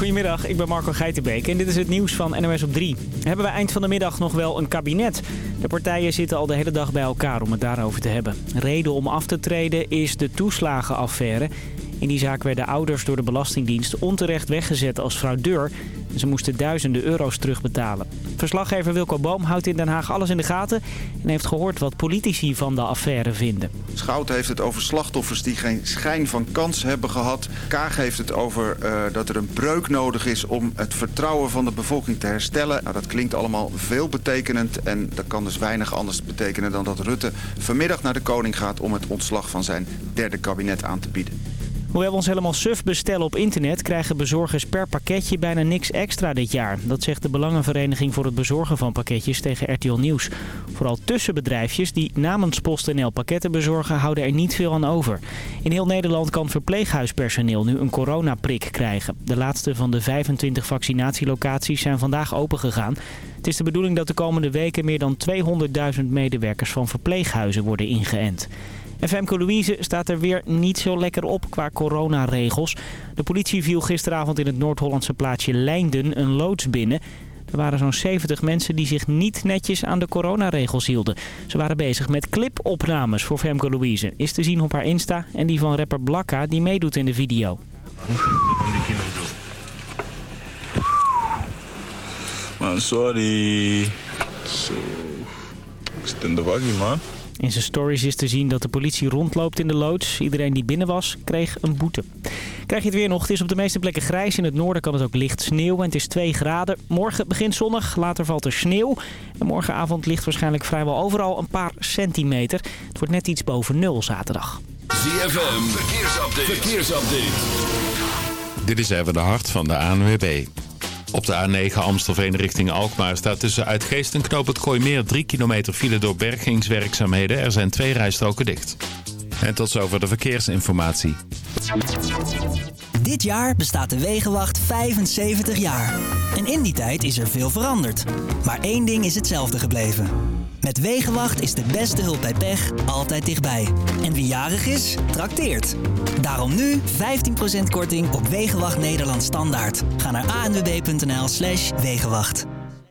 Goedemiddag, ik ben Marco Geitenbeek en dit is het nieuws van NOS op 3. Hebben we eind van de middag nog wel een kabinet? De partijen zitten al de hele dag bij elkaar om het daarover te hebben. Reden om af te treden is de toeslagenaffaire. In die zaak werden ouders door de Belastingdienst onterecht weggezet als fraudeur. Ze moesten duizenden euro's terugbetalen. Verslaggever Wilco Boom houdt in Den Haag alles in de gaten... en heeft gehoord wat politici van de affaire vinden. Schouten heeft het over slachtoffers die geen schijn van kans hebben gehad. Kaag heeft het over uh, dat er een breuk nodig is om het vertrouwen van de bevolking te herstellen. Nou, dat klinkt allemaal veelbetekenend en dat kan dus weinig anders betekenen... dan dat Rutte vanmiddag naar de koning gaat om het ontslag van zijn derde kabinet aan te bieden. Hoewel we ons helemaal suf bestellen op internet... krijgen bezorgers per pakketje bijna niks extra dit jaar. Dat zegt de Belangenvereniging voor het bezorgen van pakketjes tegen RTL Nieuws. Vooral tussenbedrijfjes die namens PostNL pakketten bezorgen... houden er niet veel aan over. In heel Nederland kan verpleeghuispersoneel nu een coronaprik krijgen. De laatste van de 25 vaccinatielocaties zijn vandaag opengegaan. Het is de bedoeling dat de komende weken meer dan 200.000 medewerkers van verpleeghuizen worden ingeënt. En Femke Louise staat er weer niet zo lekker op qua coronaregels. De politie viel gisteravond in het Noord-Hollandse plaatsje Leinden een loods binnen. Er waren zo'n 70 mensen die zich niet netjes aan de coronaregels hielden. Ze waren bezig met clipopnames voor Femke Louise. Is te zien op haar Insta en die van rapper Blakka die meedoet in de video. Man, sorry. Zo. Ik zit in de man. In zijn stories is te zien dat de politie rondloopt in de loods. Iedereen die binnen was, kreeg een boete. Krijg je het weer nog? Het is op de meeste plekken grijs. In het noorden kan het ook licht sneeuw en het is 2 graden. Morgen begint zonnig, later valt er sneeuw. En morgenavond ligt waarschijnlijk vrijwel overal een paar centimeter. Het wordt net iets boven nul zaterdag. ZFM, verkeersupdate. verkeersupdate. Dit is even de hart van de ANWB. Op de A9 Amstelveen richting Alkmaar staat tussen Uitgeest en Knoop het Kooimeer 3 kilometer file door bergingswerkzaamheden. Er zijn twee rijstroken dicht. En tot zover de verkeersinformatie. Dit jaar bestaat de Wegenwacht 75 jaar. En in die tijd is er veel veranderd. Maar één ding is hetzelfde gebleven. Met Wegenwacht is de beste hulp bij pech altijd dichtbij. En wie jarig is, trakteert. Daarom nu 15% korting op Wegenwacht Nederland Standaard. Ga naar anwb.nl slash Wegenwacht.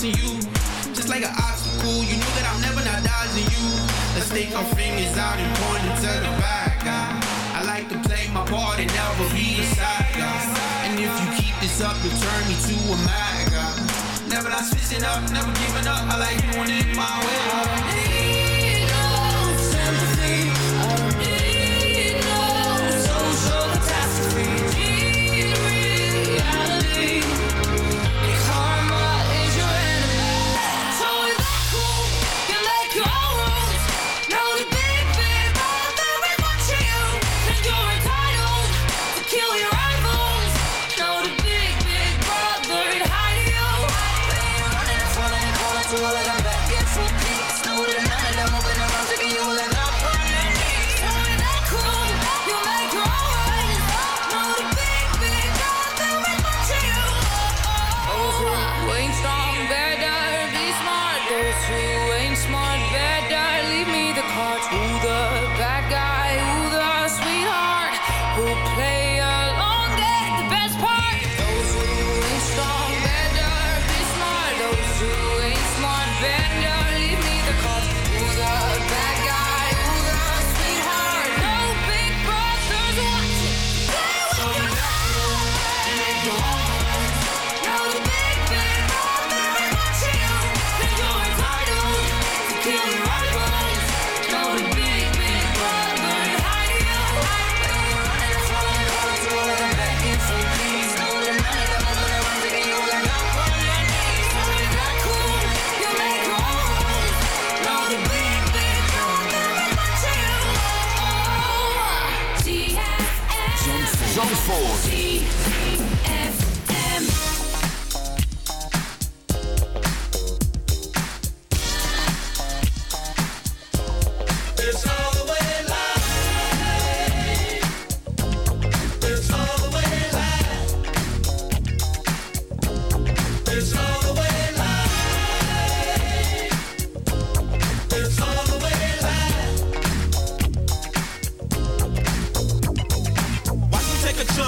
boxing you. Just like an obstacle, you know that I'm never not dodging you. Let's take our fingers out and point it to the back. I, I like to play my part and never be a side guy. And if you keep this up, you'll turn me to a mad guy. Never not switching up, never giving up. I like doing it my way.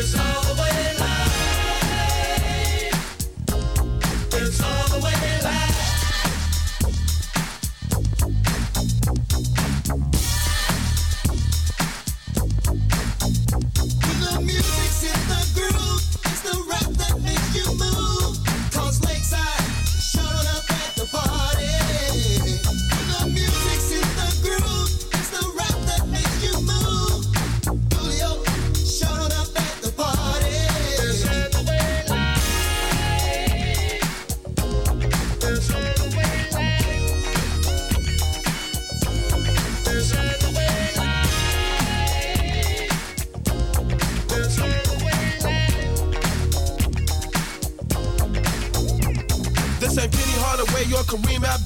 is all.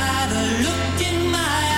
matter, look in my eyes.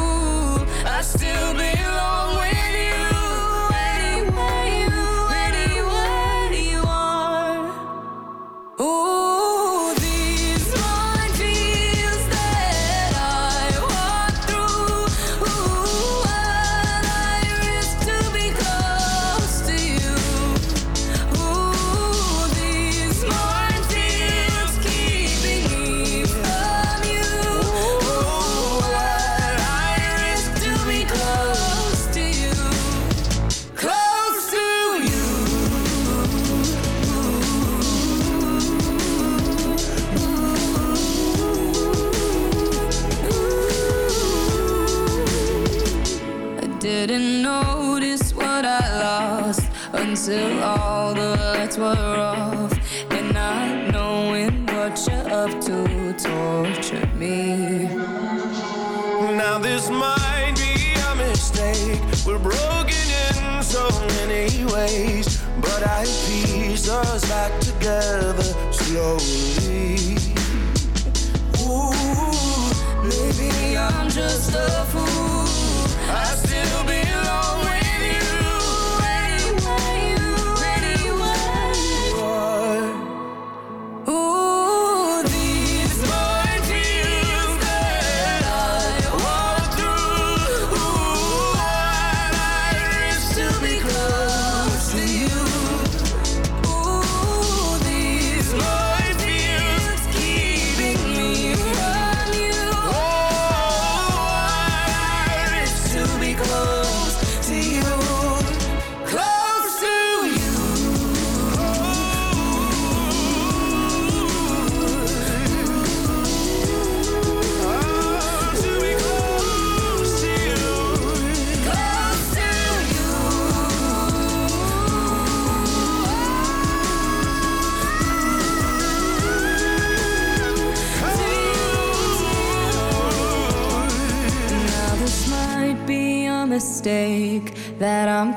I still belong with together slowly. Ooh, maybe I'm just a fool.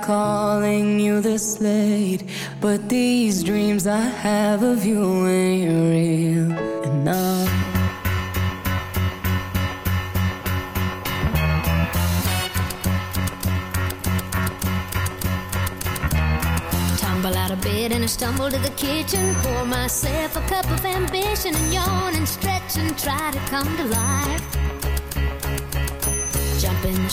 Calling you this late, but these dreams I have of you ain't real enough. Tumble out of bed and I stumble to the kitchen. Pour myself a cup of ambition and yawn and stretch and try to come to life.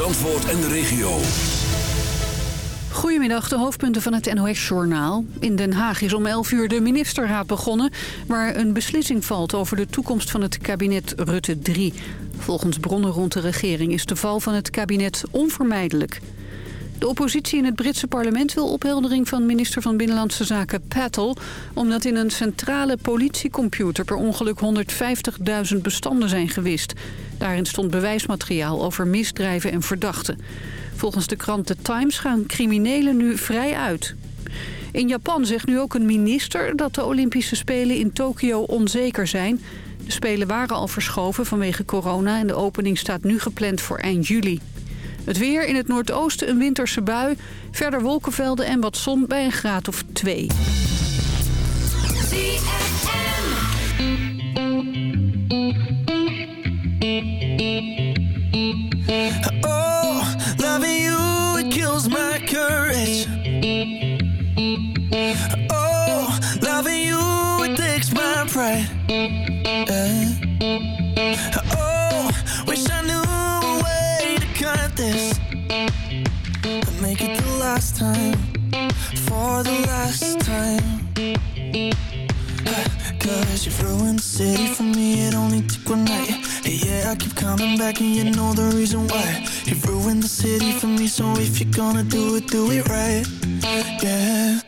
Zandvoort en de regio. Goedemiddag, de hoofdpunten van het NOS-journaal. In Den Haag is om 11 uur de ministerraad begonnen... waar een beslissing valt over de toekomst van het kabinet Rutte 3. Volgens bronnen rond de regering is de val van het kabinet onvermijdelijk. De oppositie in het Britse parlement wil opheldering van minister van Binnenlandse Zaken Patel... omdat in een centrale politiecomputer per ongeluk 150.000 bestanden zijn gewist. Daarin stond bewijsmateriaal over misdrijven en verdachten. Volgens de krant The Times gaan criminelen nu vrij uit. In Japan zegt nu ook een minister dat de Olympische Spelen in Tokio onzeker zijn. De Spelen waren al verschoven vanwege corona en de opening staat nu gepland voor eind juli. Het weer in het noordoosten een winterse bui. Verder wolkenvelden en wat zon bij een graad of twee. Oh, loving you, kills my courage. Oh, you, takes my pride. time, for the last time. Cause you've ruined the city for me, it only took one night. Hey yeah, I keep coming back and you know the reason why. You've ruined the city for me, so if you're gonna do it, do it right. Yeah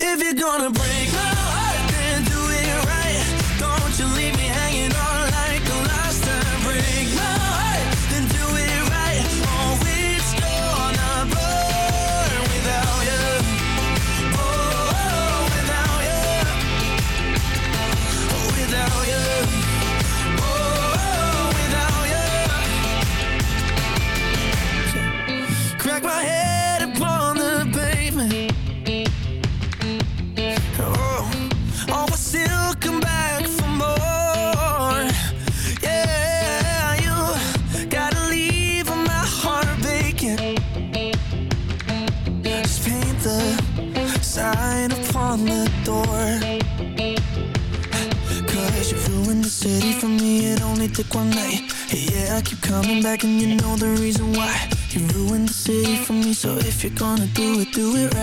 If you're gonna break my back and you know the reason why. You ruined the city for me, so if you're gonna do it, do it right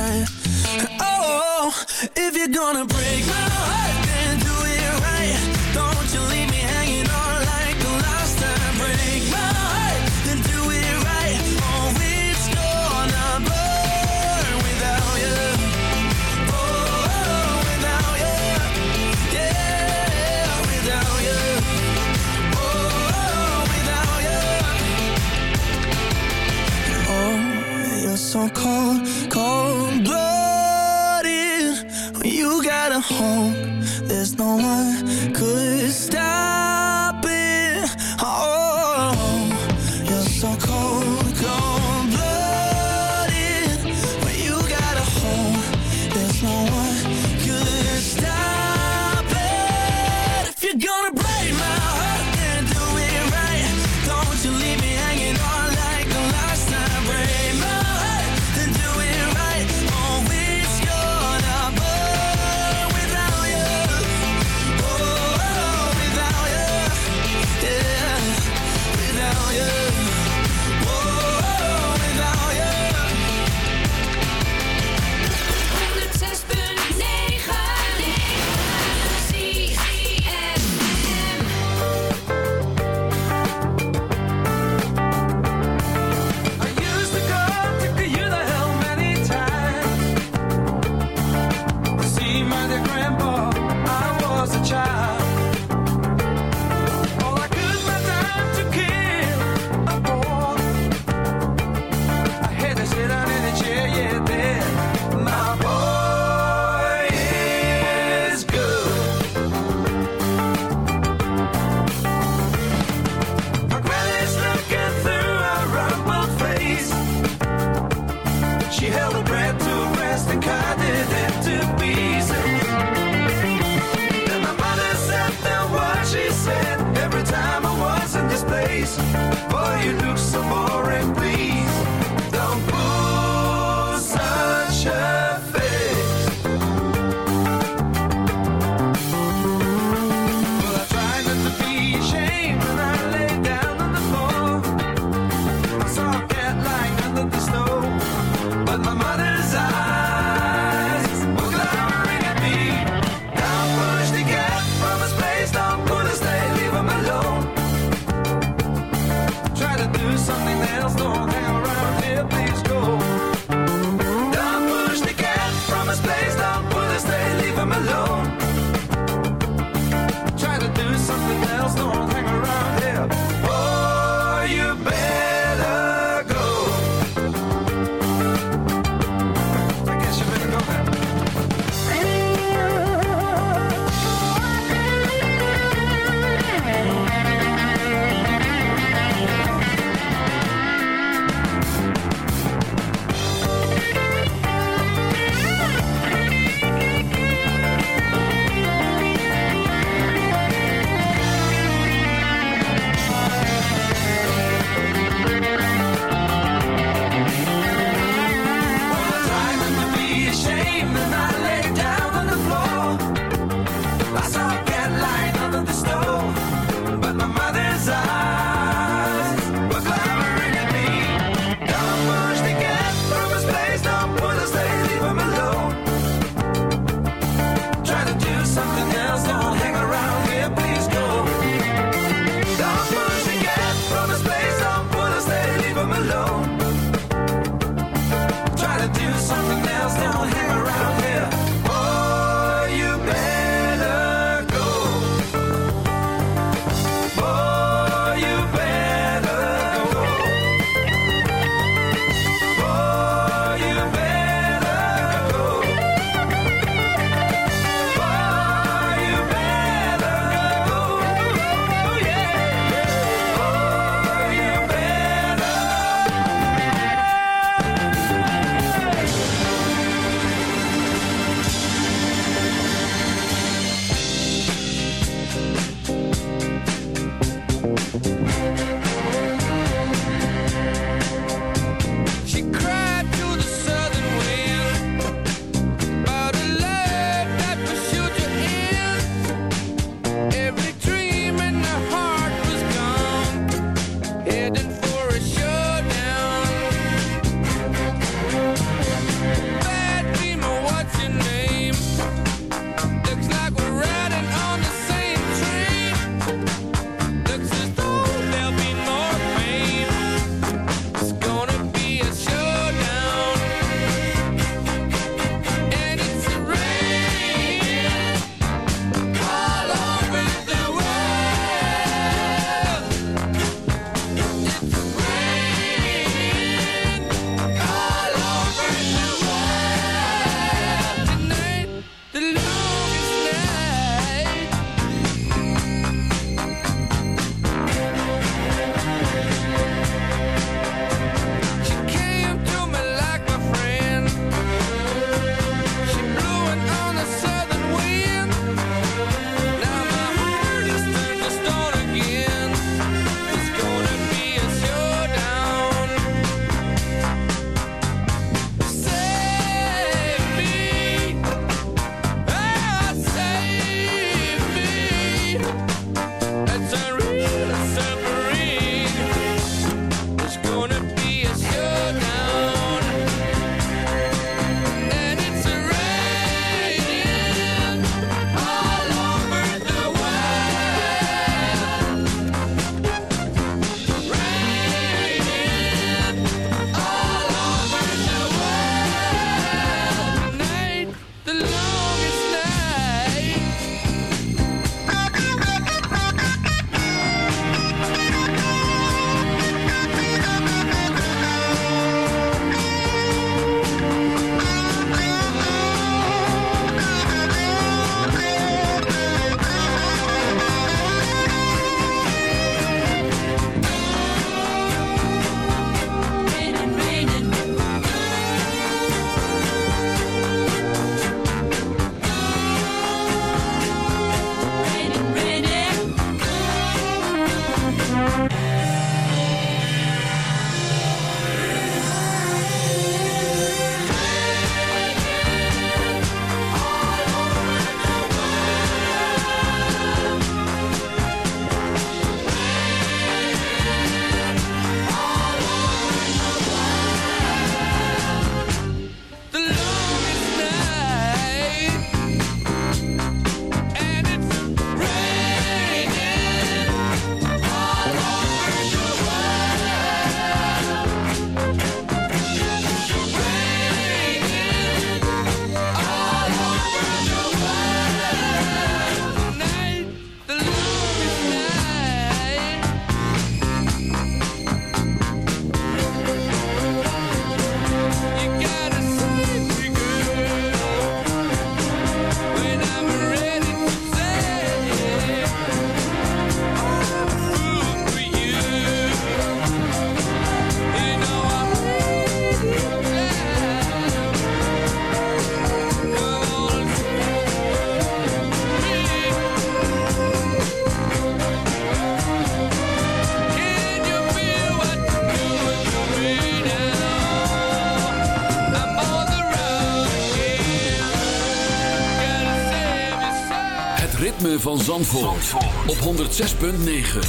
van Zandvoort, op 106.9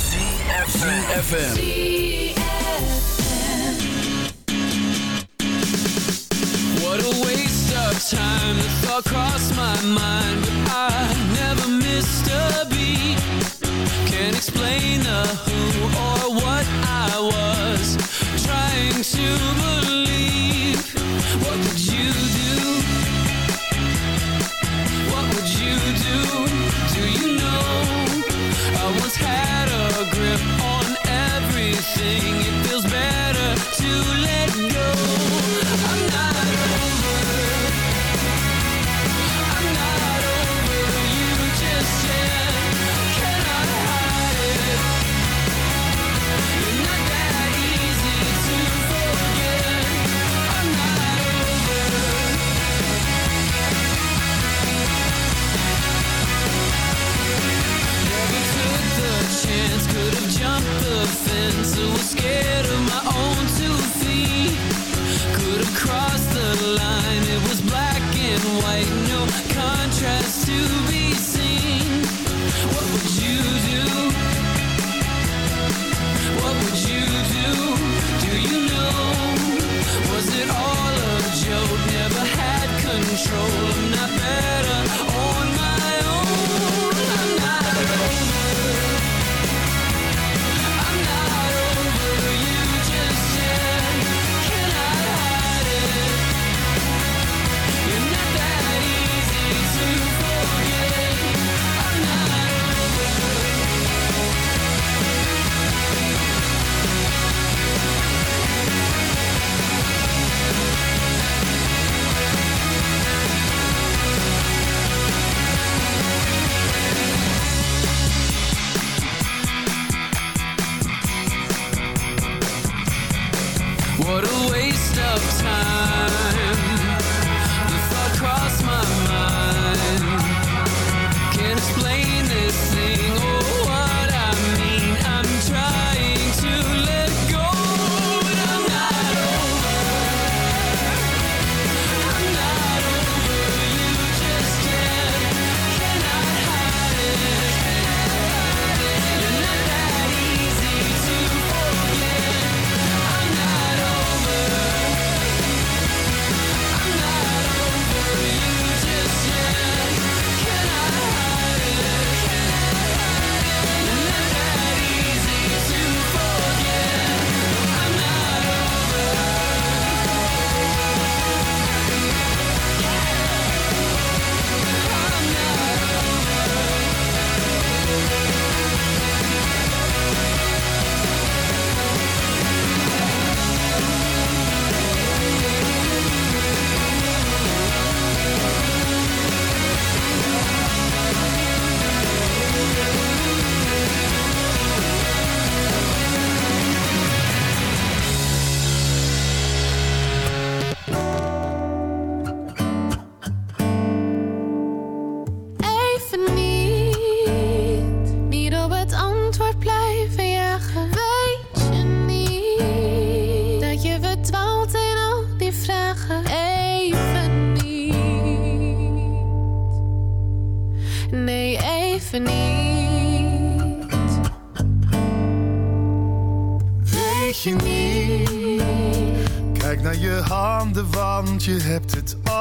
CFFM What a waste of time. That thought crossed my mind I never missed a beat. Can't explain the who or what I was Trying to believe. What did you do? scared of my own two feet Could have crossed the line It was black and white No contrast to be seen What would you do? What would you do? Do you know? Was it all a joke? Never had control of time.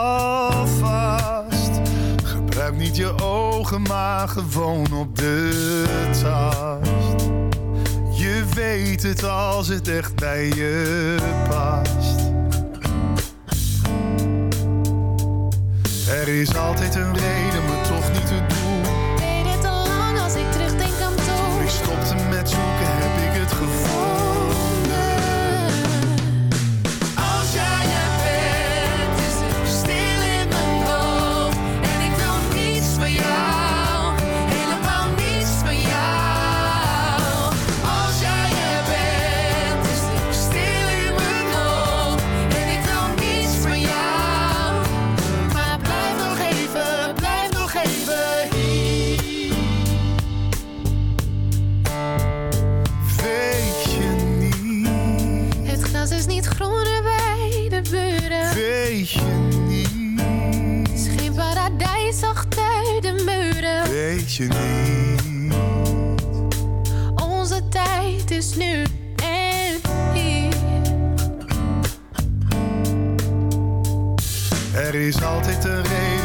alvast. Gebruik niet je ogen, maar gewoon op de tast. Je weet het als het echt bij je past. Er is altijd een reden, maar toch niet te doen je niet. Onze tijd is nu en hier. Er is altijd een reden